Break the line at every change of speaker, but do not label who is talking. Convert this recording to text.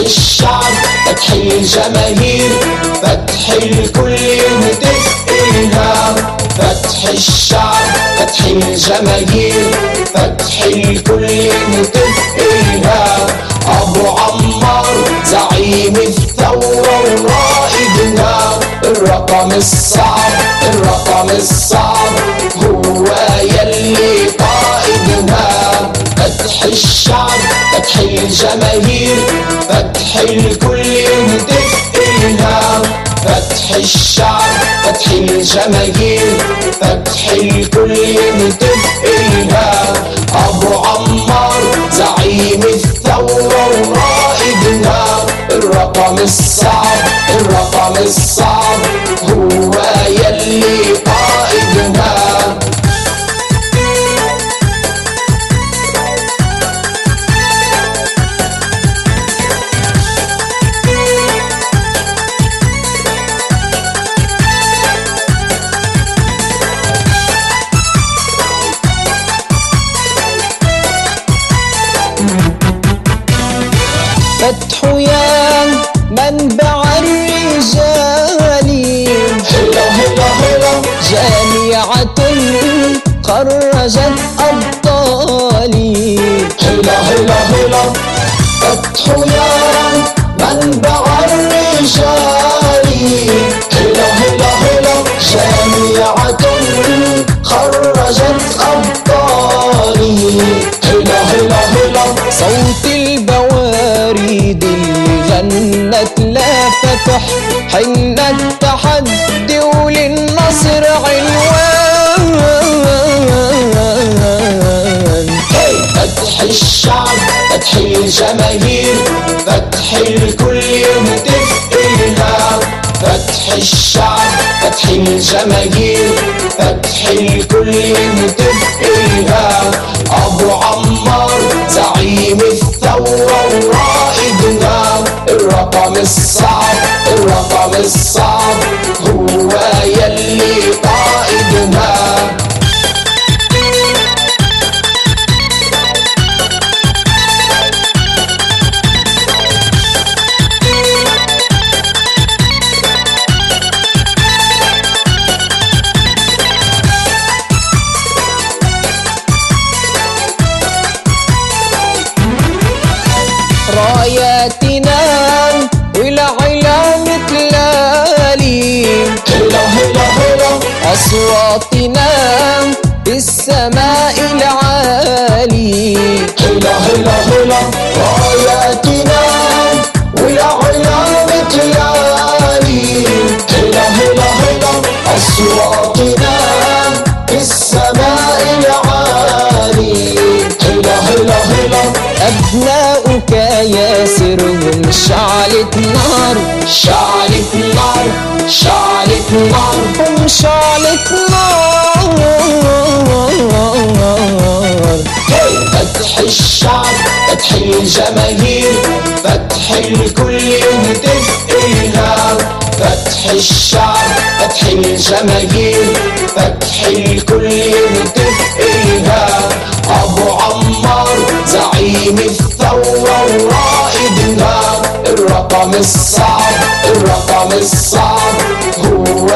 الشعب فتح الجماهير فتح الكل يهتف إلها فتح الشعب فتح الجماهير فتح الكل يهتف إلها أبو عمار زعيم الثورة ورائدها الرقم الصعب الرقم الصعب هو يلي فتح الشعب فتح الجماهير فتح الكل يهتف إلها فتح الشعب فتح الجماهير فتح الكل يهتف إلها أبو عمار زعيم الثورة ورائدها الرقم الصعب الرقم الصعب هو يلي قائدها
خرجت أبطالي.
هلا هلا هلا. فتح الجماهير فتح الكل يهتف إلها فتح الشعب فتح الجماهير فتح الكل يهتف إلها أبو عمار زعيم الثورة ورائدها الرقم الصعب الرقم الصعب.
أصواتنا في السماء العالي.
هلا هلا هلا.
أبناؤك ياسرهم شعلة نار.
شعلت نار شعلت نار.
هم شعلة نار.
فتح الشعب فتح الجماهير فتح الكل يهتف إلها الشعب فتح الجماهير فتح الكل يهتف أبو عمار زعيم الثورة ورائدها الرقم الصعب الرقم الصعب هو